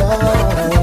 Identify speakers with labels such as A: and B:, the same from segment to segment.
A: paixão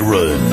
A: Byron.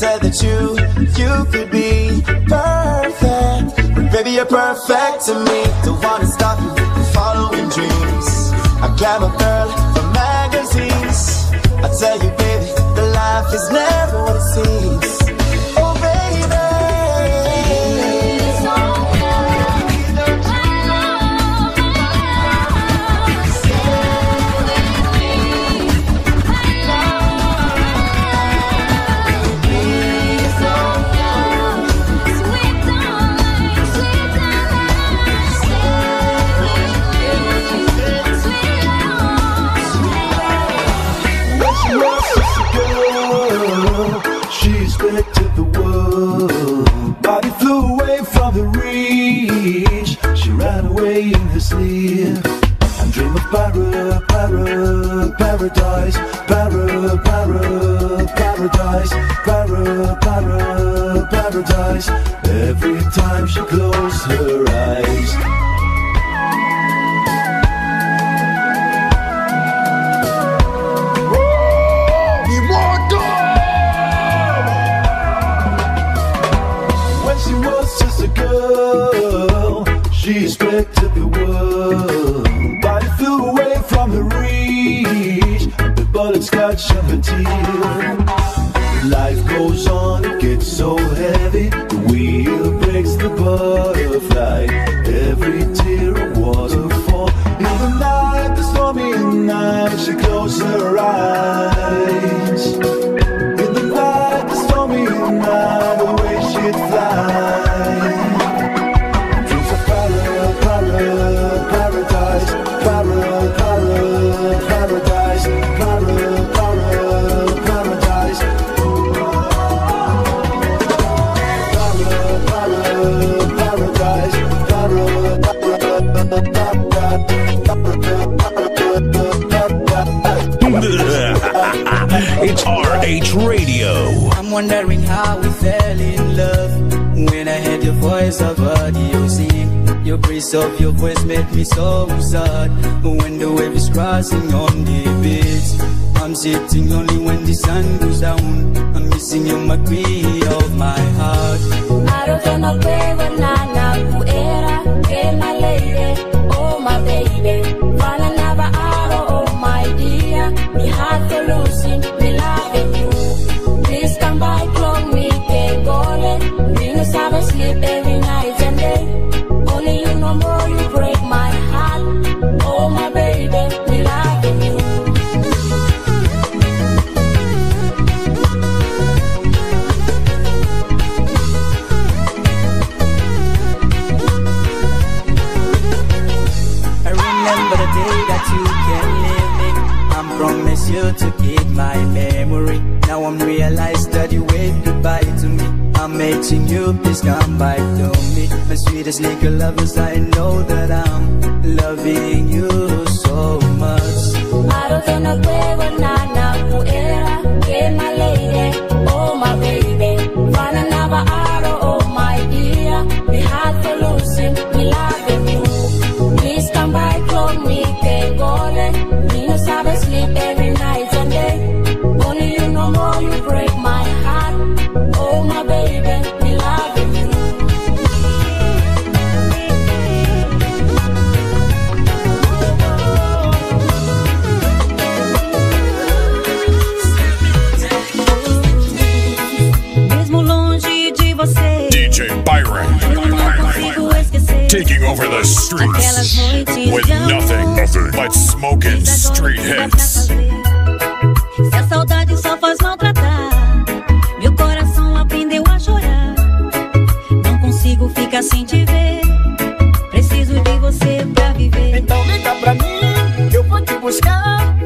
B: said
C: that you, you
D: could be
E: perfect. But baby, you're perfect to me. Don't wanna stop you from following dreams. I got my girl from magazines. I tell you, baby, the life is never what it seems.
F: paradise, para, para, paradise, para, para, paradise. Every time she closes her eyes. but it's got shed. Life goes on, it gets so heavy. The wheel breaks the butterfly. Every tear a waterfall. In the night, the stormy night, she closes her eyes.
G: voice I've heard You see, your grace of your voice made me so sad. But When the wave is crashing on the beach I'm sitting lonely when the sun goes down. I'm missing you, my queen of my heart.
D: Maroke mapewe na na kuera my malele, oh my baby Rana nava aro, oh my dear. Mi heart
G: to lose sneaker lovers, I know that I'm loving.
A: the streets with nothing but smoking street hits.
H: Se a saudade só faz maltratar, meu coração aprendeu a chorar. Não consigo ficar sem te ver. Preciso de você pra viver.
C: Então liga pra mim, eu vou te buscar.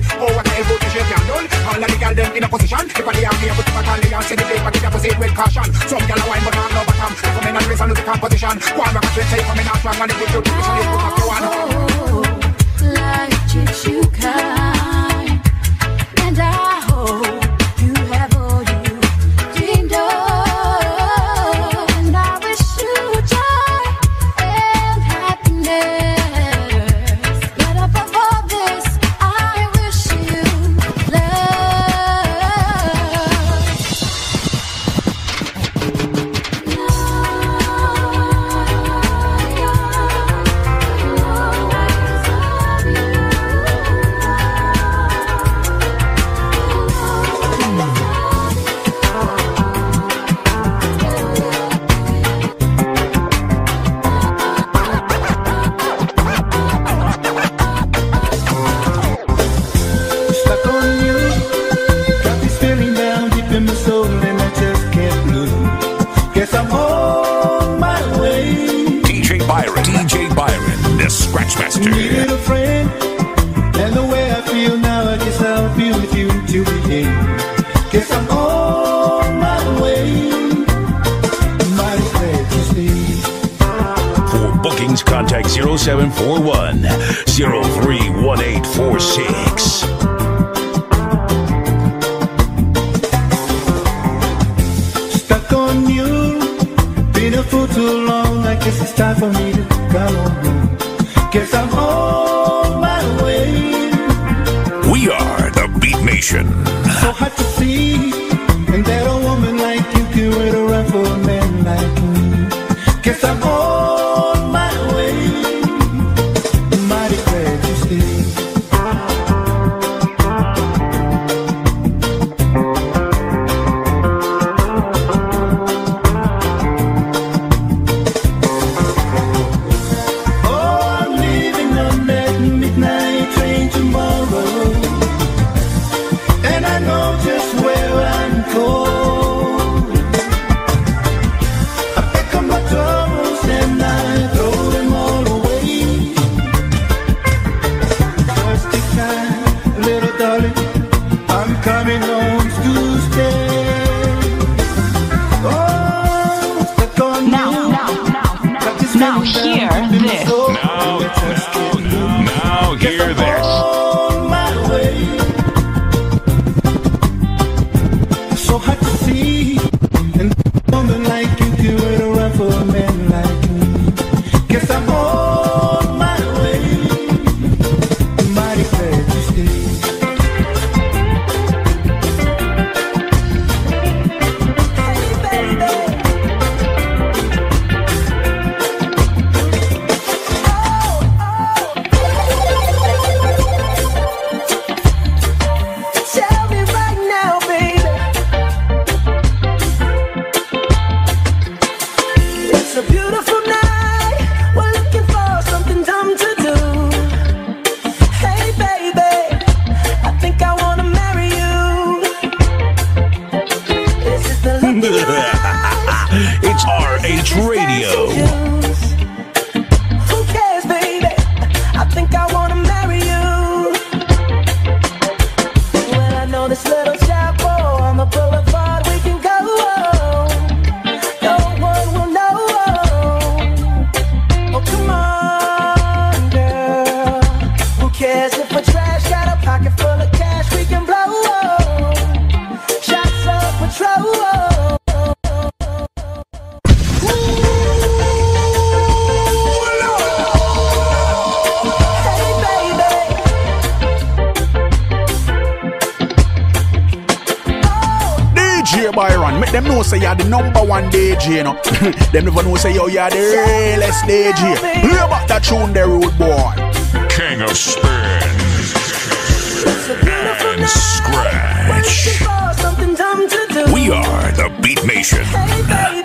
I: say,
D: oh, guess it's time for me to go home. Guess I'm on my way.
J: We are the Beat Nation.
D: Them
K: know
L: say you're the number one DJ, you know. Them never know say yo, you're the realest DJ. Play about that tune, the road boy.
J: King of Spin. And scratch. We are the Beat Nation.
K: Hey,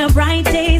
H: a
G: bright day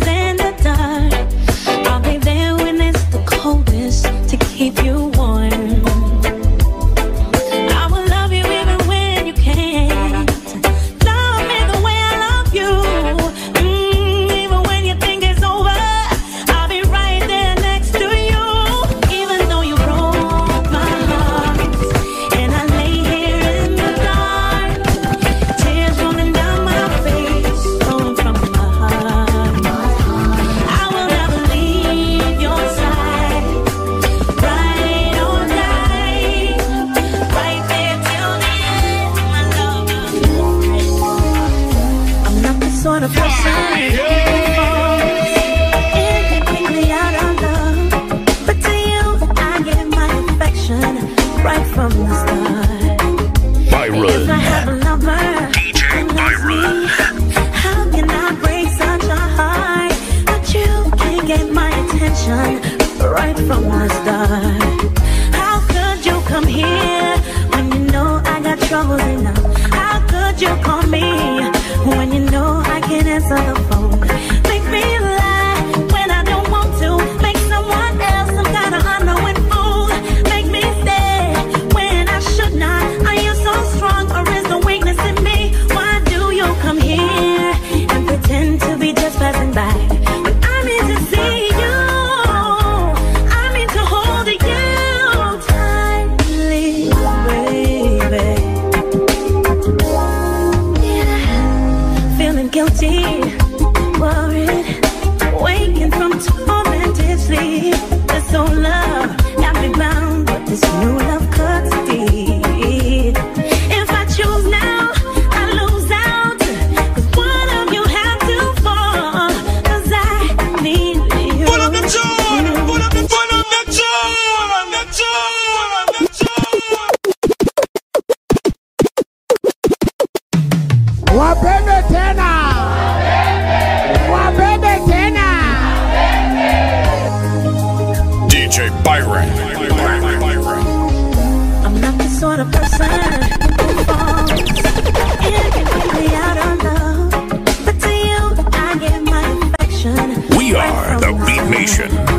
A: Nation.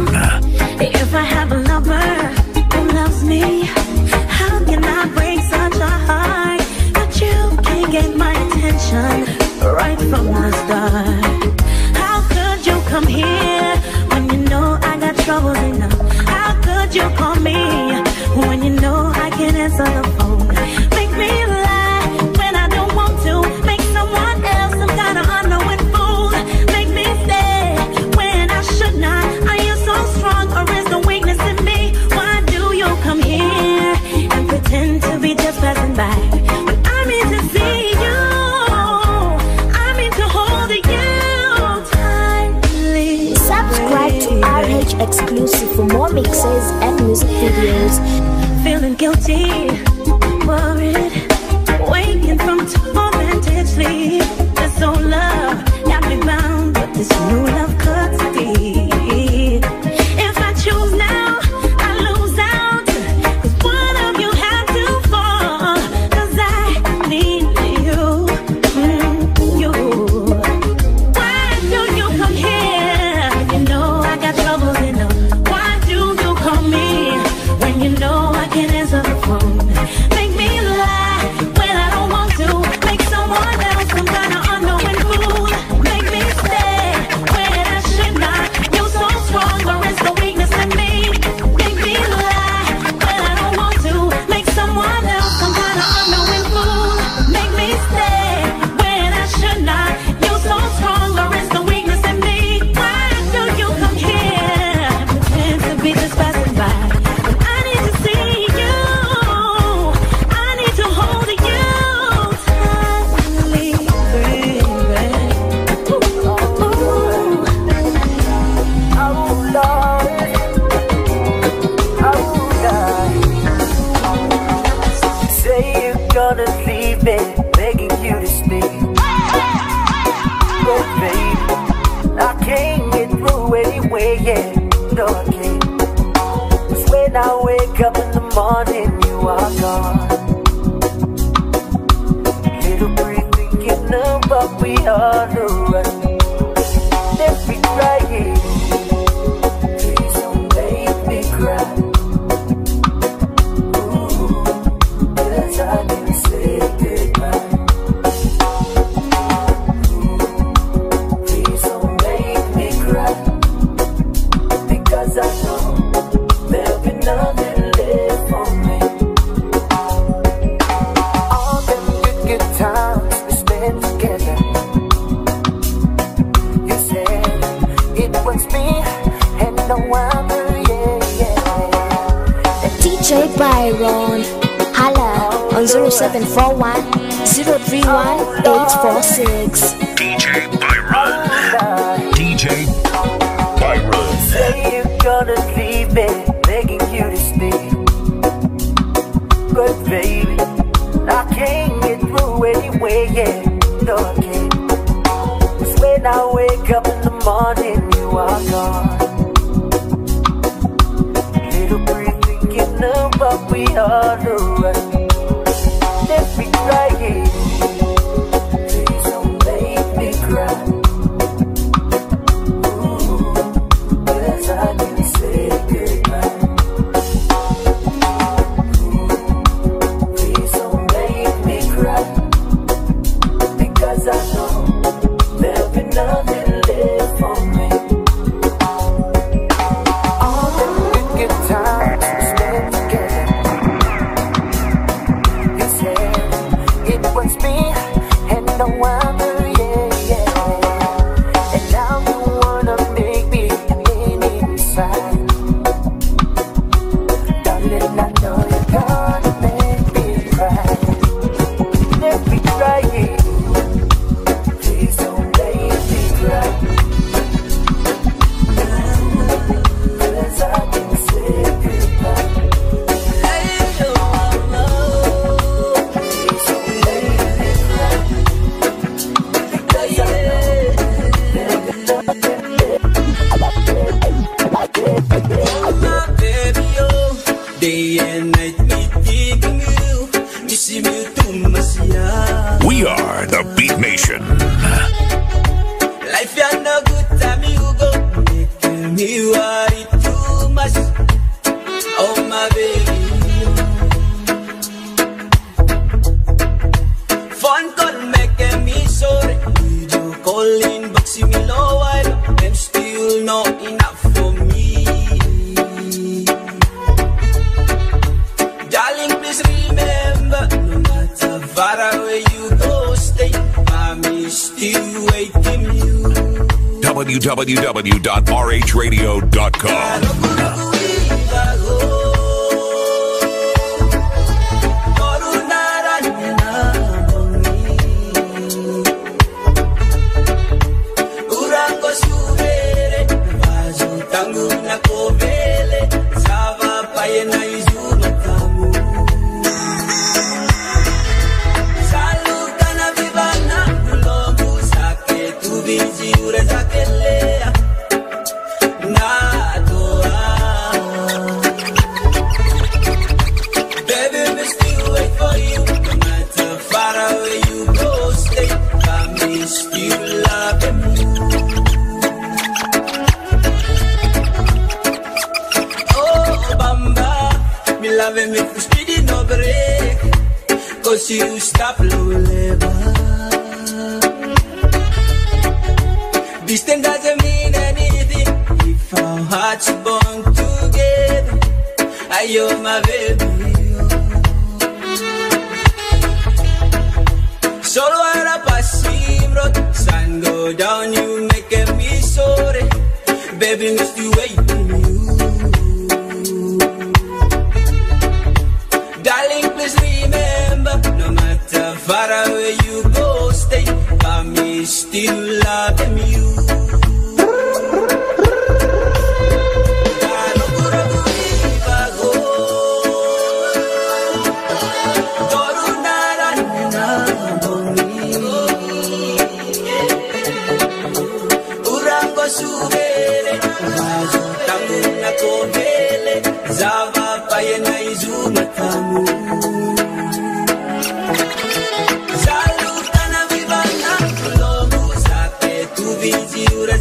G: Guilty,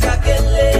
G: ure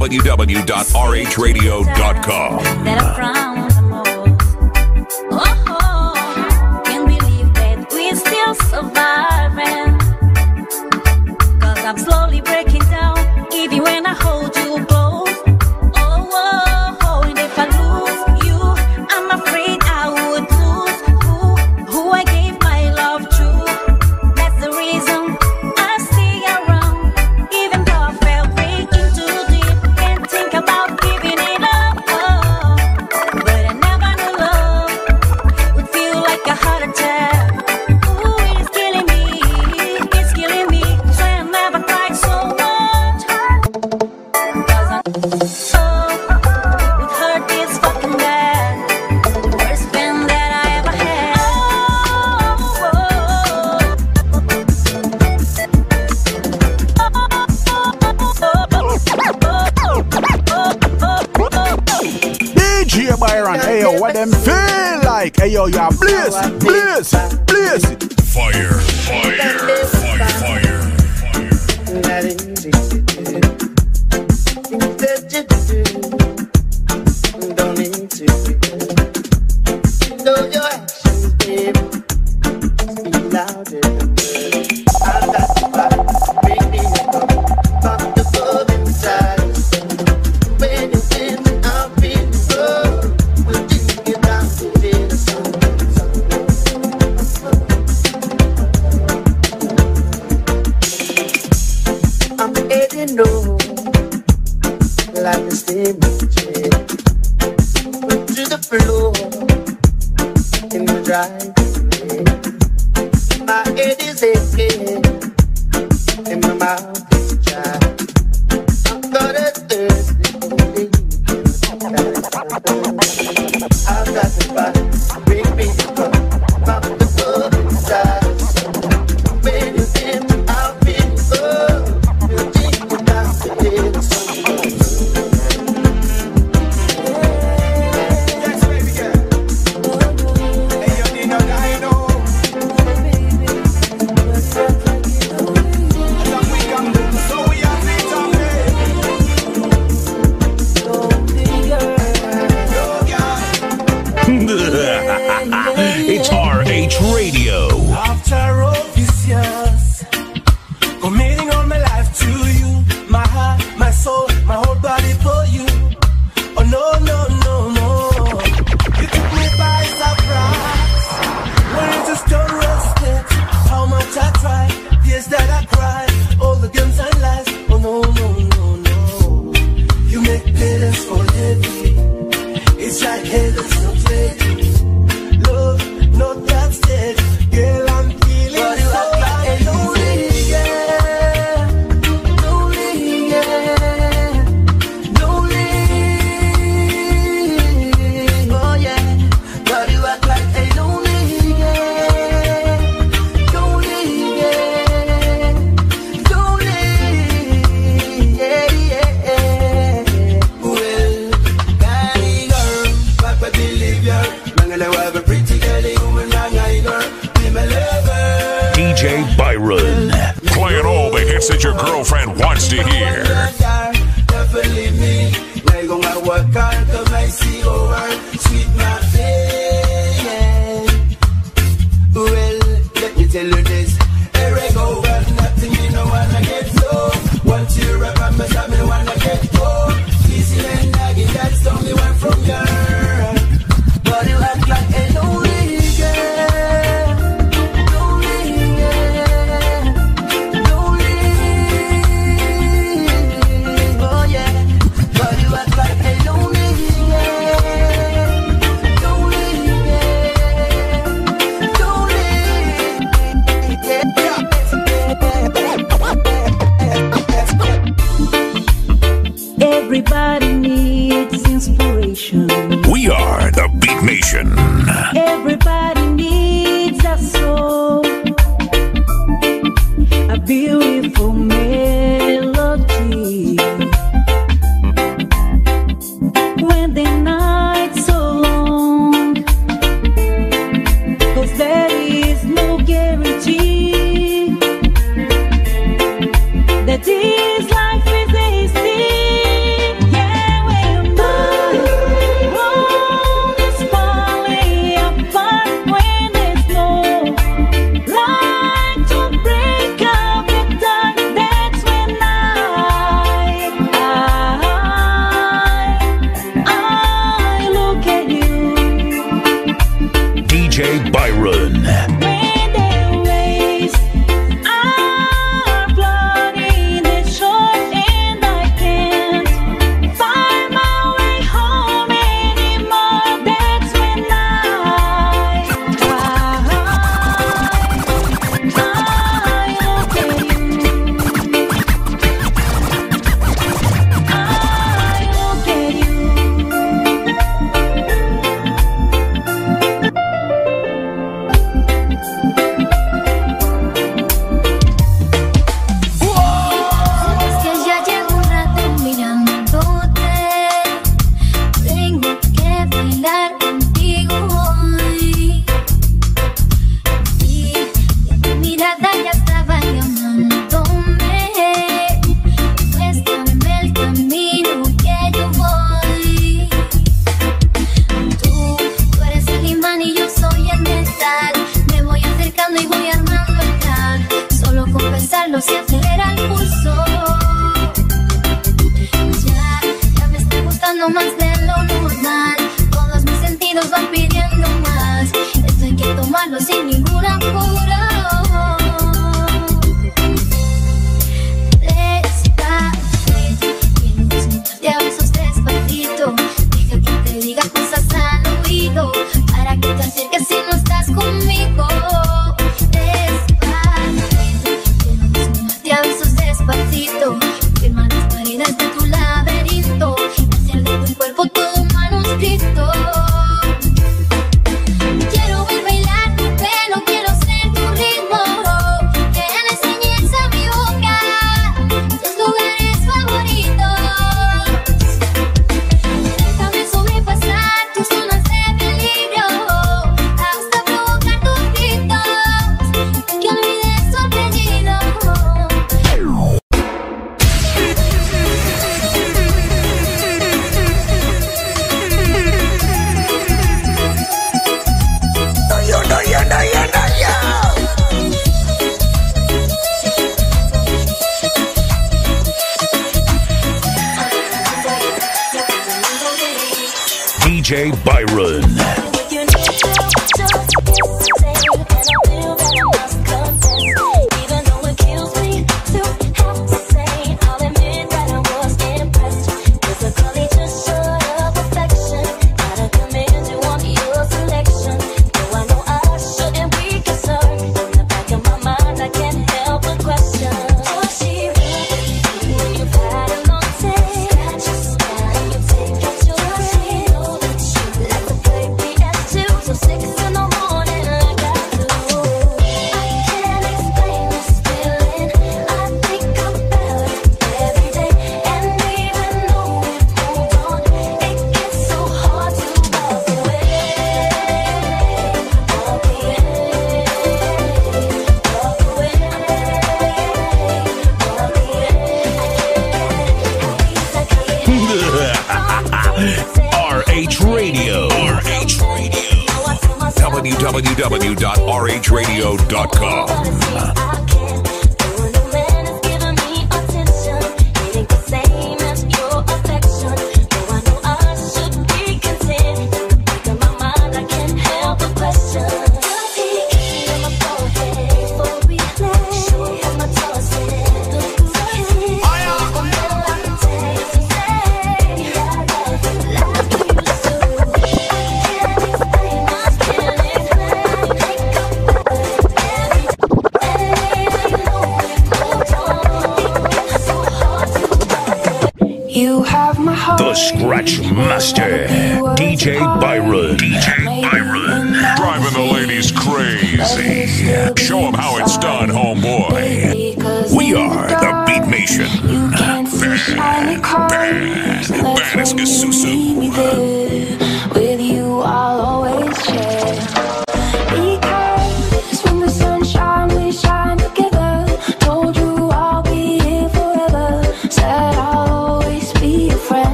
A: www.rhradio.com.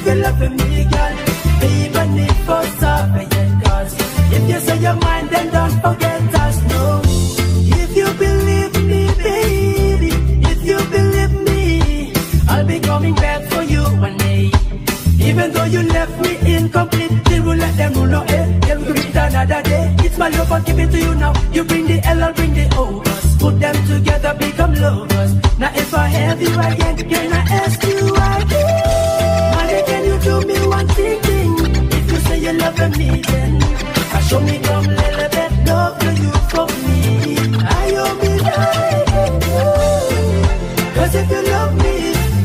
H: if you love me,
F: girl,
J: even need for sorry. Cause if you say your mind, then don't forget us, no. If you believe me, baby, if you believe me, I'll be coming back for you one day. Even though you left me incomplete, still will let them know, no, eh? We'll meet another day. It's my love, I'll give it to you now. You bring the L, I'll bring the O. Put them together, become lovers. Now if I have you again, can I ask you again? Do me one thing? If you say you love me, then I show me come little bit love to you for me. I owe me like. Cause if you love me,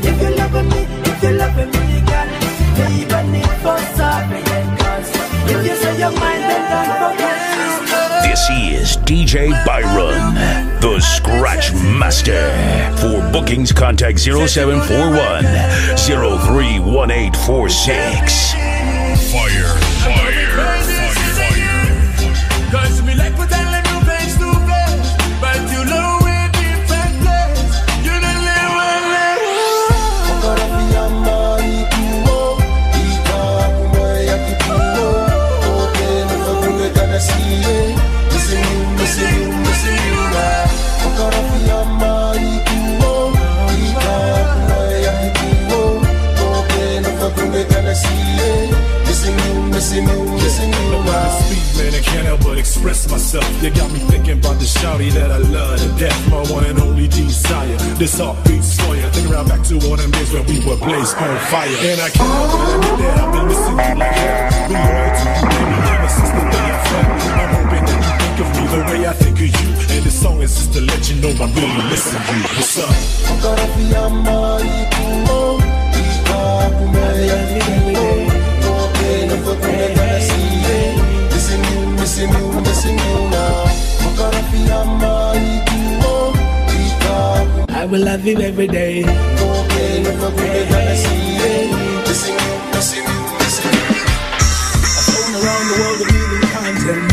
J: if you love me, if you love me, girl, even need for sorry. Cause if you say your mind, then don't forget.
M: This is DJ Byron, the Scratch Master. For bookings, contact 0741 031846.
N: Express myself. You got me thinking about the shawty that I love to death. My one and only desire. This heartbeat's for you. Think around back to all them days when we were blazed on fire. And I can't admit that I've been missing you like hell. Been loyal to you, baby, ever since the day I fell. I'm hoping that you think of me the way I think of you. And this song is just to let you know I'm really missing you. What's up?
O: You, missing you now.
J: I will love you every day. I've flown around the world revealing content.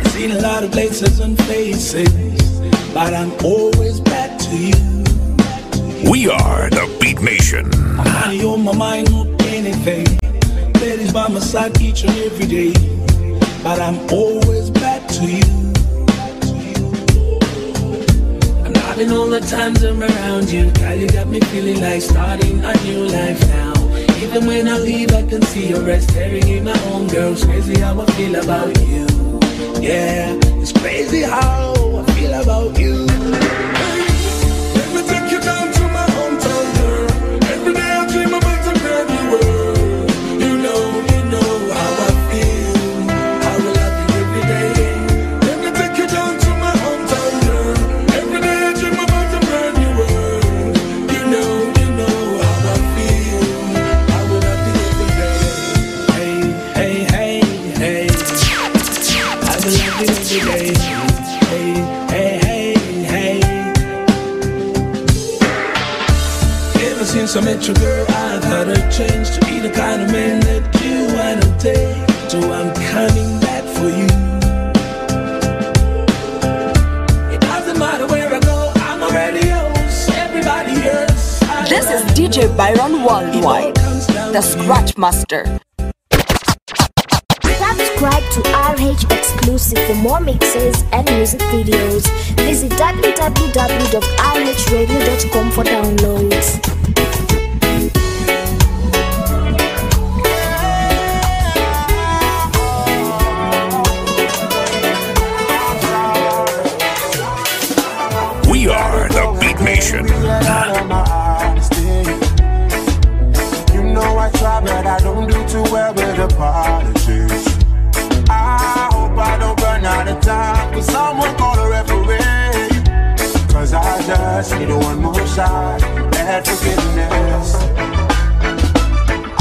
J: I've seen a lot of places and faces, but I'm always back to you.
M: We are the Beat Nation.
J: My mind, not anything. Ladies by my side each and every day, but I'm always to you. I'm loving all the times I'm around you. Girl, you got me feeling like starting a new life now. Even when I leave, I can see your red staring in my own girl. It's crazy how I feel about you. Yeah, it's crazy how I feel about you.
O: I
J: met your girl, I've had a change to be the kind of man that you wanna take. So I'm coming back for you. It doesn't matter where I go, I'm already yours. Everybody
P: this is DJ Byron Worldwide, the Scratch Master.
Q: Subscribe
M: to RH Exclusive for more mixes and music videos. Visit www.rhradio.com for downloads.
R: time for someone call a referee. Cause I just need one more shot at forgiveness.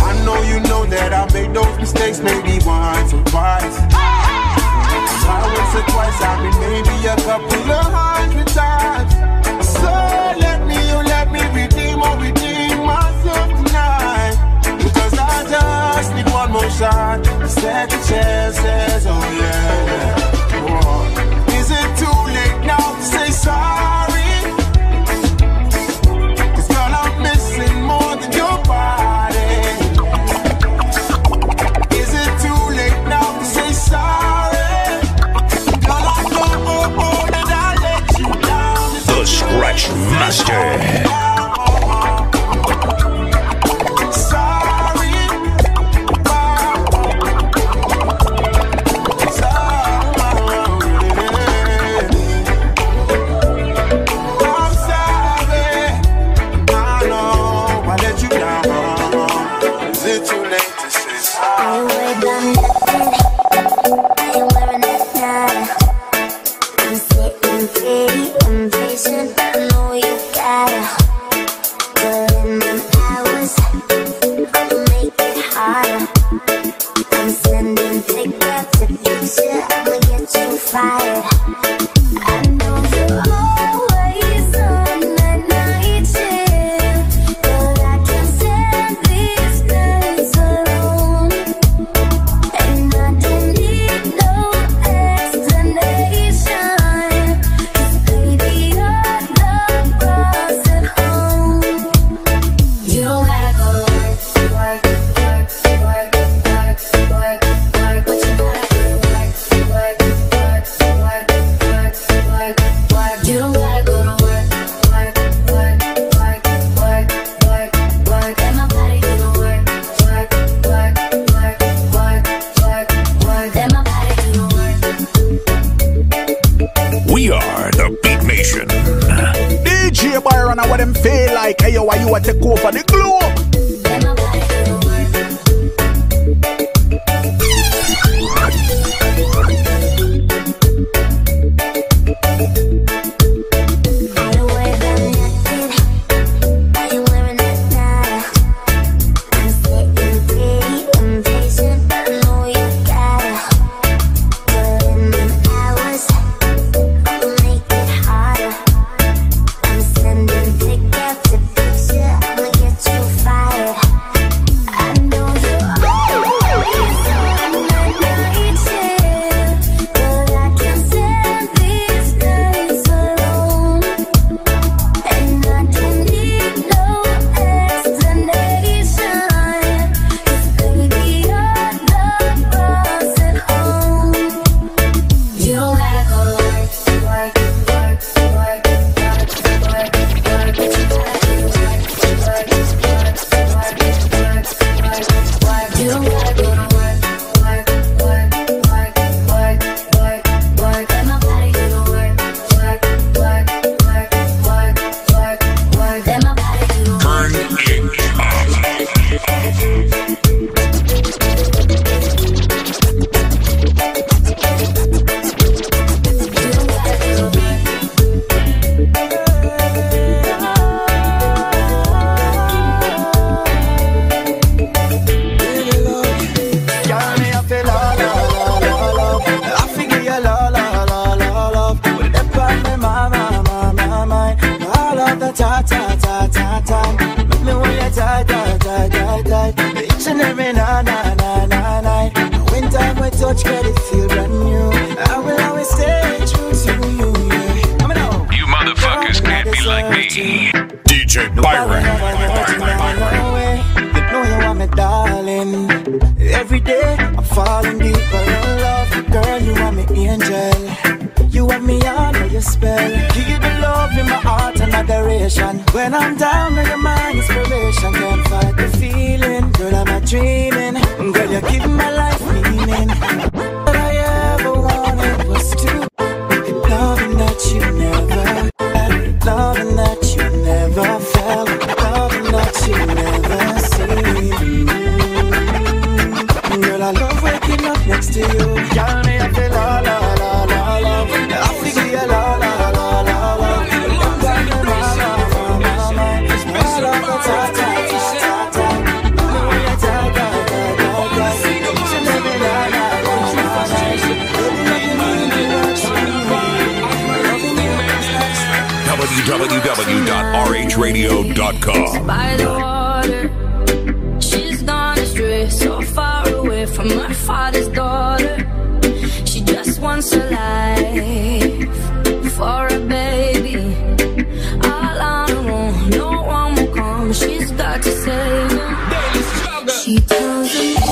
R: I know you know that I made those mistakes maybe once or twice. Once or twice, I mean maybe a couple of hundred times. So let me, you let me redeem or redeem myself tonight. Because I just need one more shot, second chances, oh yeah. yeah more. Is it too late now to say sorry?
D: She tells him,